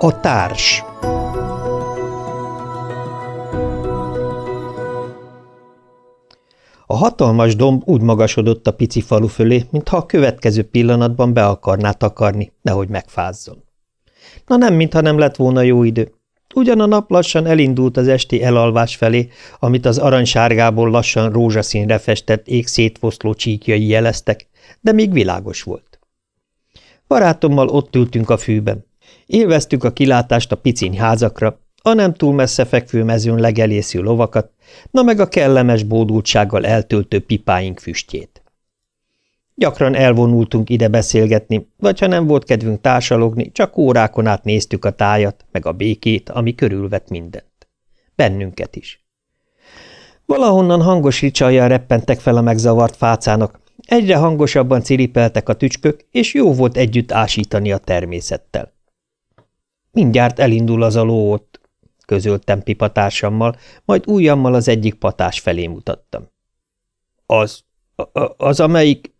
A társ A hatalmas domb úgy magasodott a pici falu fölé, mintha a következő pillanatban be akarná takarni, nehogy megfázzon. Na nem, mintha nem lett volna jó idő. Ugyan a nap lassan elindult az esti elalvás felé, amit az aranysárgából lassan rózsaszínre festett ég szétfoszló csíkjai jeleztek, de még világos volt. Barátommal ott ültünk a fűben. Élveztük a kilátást a piciny házakra, a nem túl messze fekvő mezőn legelésző lovakat, na meg a kellemes bódultsággal eltöltő pipáink füstjét. Gyakran elvonultunk ide beszélgetni, vagy ha nem volt kedvünk társalogni, csak órákon át néztük a tájat, meg a békét, ami körülvett mindent. Bennünket is. Valahonnan hangos ricsajjal reppentek fel a megzavart fácának, egyre hangosabban ciripeltek a tücskök, és jó volt együtt ásítani a természettel. Mindjárt elindul az a ló ott, közöltem pipatársammal, majd ujjammal az egyik patás felé mutattam. Az, az amelyik...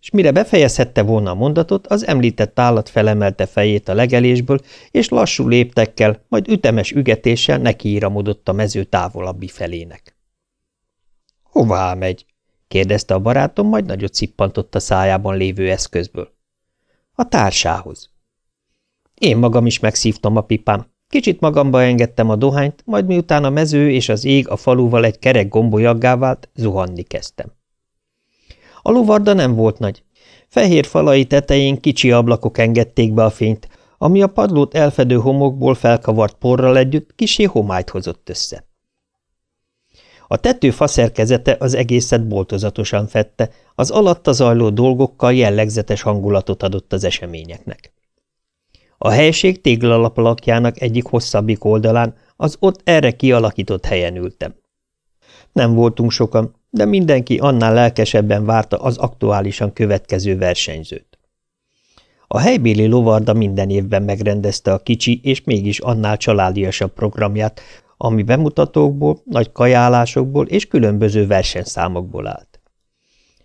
És mire befejezhette volna a mondatot, az említett állat felemelte fejét a legelésből, és lassú léptekkel, majd ütemes ügetéssel nekiíramodott a mező távolabbi felének. – Hová megy? – kérdezte a barátom, majd nagyot szippantott a szájában lévő eszközből. – A társához. Én magam is megszívtam a pipám, Kicsit magamba engedtem a dohányt, majd miután a mező és az ég a faluval egy kerek gombolyaggá vált, zuhanni kezdtem. A lovarda nem volt nagy. Fehér falai tetején kicsi ablakok engedték be a fényt, ami a padlót elfedő homokból felkavart porral együtt kisé homályt hozott össze. A tető faszerkezete az egészet boltozatosan fette, az alatta zajló dolgokkal jellegzetes hangulatot adott az eseményeknek. A helység téglalapalakjának egyik hosszabbik oldalán, az ott erre kialakított helyen ültem. Nem voltunk sokan, de mindenki annál lelkesebben várta az aktuálisan következő versenyzőt. A helybéli lovarda minden évben megrendezte a kicsi és mégis annál családiasabb programját, ami bemutatókból, nagy kajálásokból és különböző versenyszámokból állt.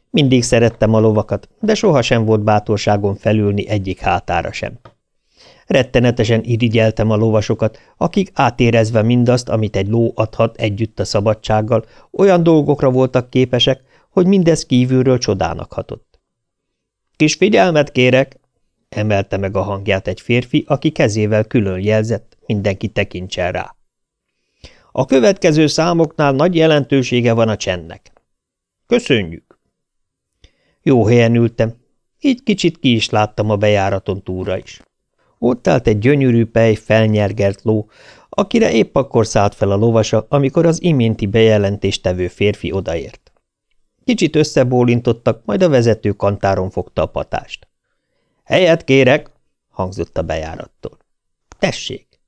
Mindig szerettem a lovakat, de sohasem volt bátorságon felülni egyik hátára sem. Rettenetesen irigyeltem a lovasokat, akik átérezve mindazt, amit egy ló adhat együtt a szabadsággal, olyan dolgokra voltak képesek, hogy mindez kívülről csodának hatott. – Kis figyelmet kérek! – emelte meg a hangját egy férfi, aki kezével külön jelzett, mindenki tekintsen rá. A következő számoknál nagy jelentősége van a csendnek. Köszönjük! Jó helyen ültem, így kicsit ki is láttam a bejáraton túra is. Ott állt egy gyönyörű pej felnyergelt ló, akire épp akkor szállt fel a lovasa, amikor az iménti bejelentéstevő férfi odaért. Kicsit összebólintottak, majd a vezető kantáron fogta a patást. – Helyet kérek! – hangzott a bejárattól. – Tessék!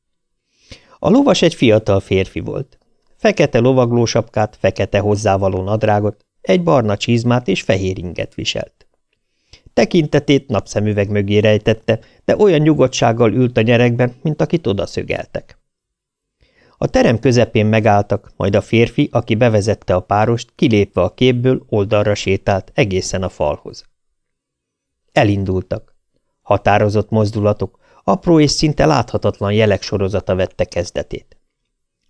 A lovas egy fiatal férfi volt. Fekete lovaglósapkát, fekete hozzávaló nadrágot, egy barna csizmát és fehér inget viselt. Tekintetét napszemüveg mögé rejtette, de olyan nyugodtsággal ült a nyerekben, mint akit odaszögeltek. A terem közepén megálltak, majd a férfi, aki bevezette a párost, kilépve a képből oldalra sétált egészen a falhoz. Elindultak. Határozott mozdulatok, apró és szinte láthatatlan jelek sorozata vette kezdetét.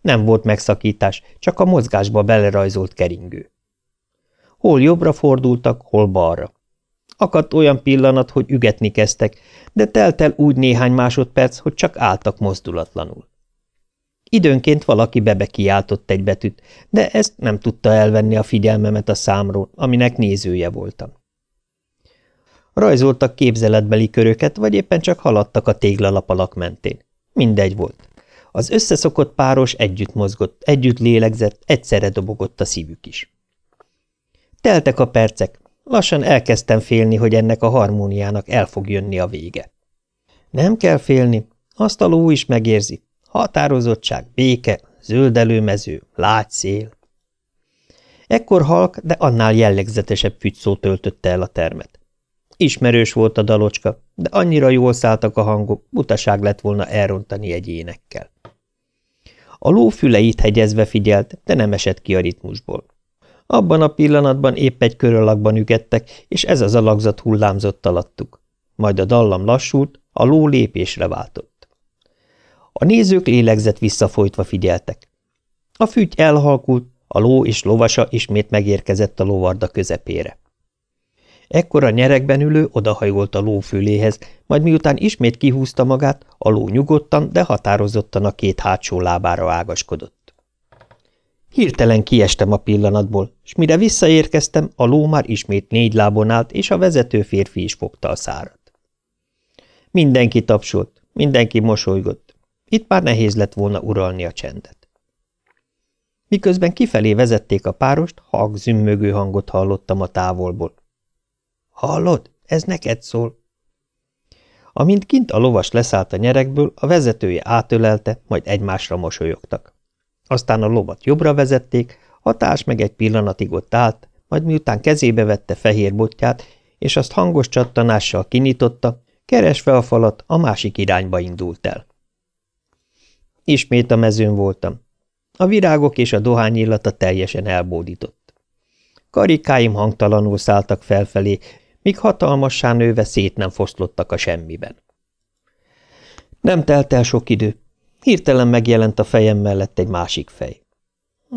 Nem volt megszakítás, csak a mozgásba belerajzolt keringő. Hol jobbra fordultak, hol balra. Akadt olyan pillanat, hogy ügetni kezdtek, de telt el úgy néhány másodperc, hogy csak álltak mozdulatlanul. Időnként valaki bebe kiáltott egy betűt, de ezt nem tudta elvenni a figyelmemet a számról, aminek nézője voltam. Rajzoltak képzeletbeli köröket, vagy éppen csak haladtak a téglalapalak mentén. Mindegy volt. Az összeszokott páros együtt mozgott, együtt lélegzett, egyszerre dobogott a szívük is. Teltek a percek, Lassan elkezdtem félni, hogy ennek a harmóniának el fog jönni a vége. Nem kell félni, azt a ló is megérzi. Határozottság, béke, zöldelőmező, lágy szél. Ekkor halk, de annál jellegzetesebb fügyszó töltötte el a termet. Ismerős volt a dalocska, de annyira jól szálltak a hangok, butaság lett volna elrontani egy énekkel. A ló füleit hegyezve figyelt, de nem esett ki a ritmusból. Abban a pillanatban épp egy körölakban ügettek, és ez az alakzat hullámzott alattuk. Majd a dallam lassult, a ló lépésre váltott. A nézők lélegzett visszafolytva figyeltek. A fügy elhalkult, a ló és lovasa ismét megérkezett a lovarda közepére. Ekkor a nyerekben ülő odahajolt a ló füléhez, majd miután ismét kihúzta magát, a ló nyugodtan, de határozottan a két hátsó lábára ágaskodott. Hirtelen kiestem a pillanatból, és mire visszaérkeztem, a ló már ismét négy lábon állt, és a vezető férfi is fogta a szárat. Mindenki tapsolt, mindenki mosolygott. Itt már nehéz lett volna uralni a csendet. Miközben kifelé vezették a párost, hag zümmögő hangot hallottam a távolból. Hallod? Ez neked szól. Amint kint a lovas leszállt a nyerekből, a vezetője átölelte, majd egymásra mosolyogtak. Aztán a lovat jobbra vezették, a társ meg egy pillanatig ott állt, majd miután kezébe vette fehér botját, és azt hangos csattanással kinyitotta, keresve a falat, a másik irányba indult el. Ismét a mezőn voltam. A virágok és a dohány illata teljesen elbódított. Karikáim hangtalanul szálltak felfelé, míg hatalmassá nőve szét nem foszlottak a semmiben. Nem telt el sok idő. Hirtelen megjelent a fejem mellett egy másik fej.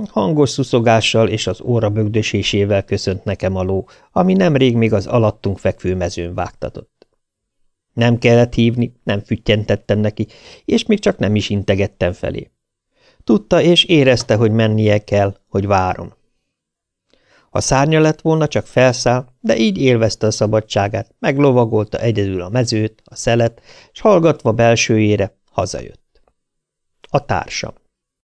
Hangos szuszogással és az óra bögdösésével köszönt nekem a ló, ami nemrég még az alattunk fekvő mezőn vágtatott. Nem kellett hívni, nem füttyentettem neki, és még csak nem is integettem felé. Tudta és érezte, hogy mennie kell, hogy várom. Ha szárnya lett volna, csak felszáll, de így élvezte a szabadságát, meglovagolta egyedül a mezőt, a szelet, s hallgatva belsőjére hazajött. A társam.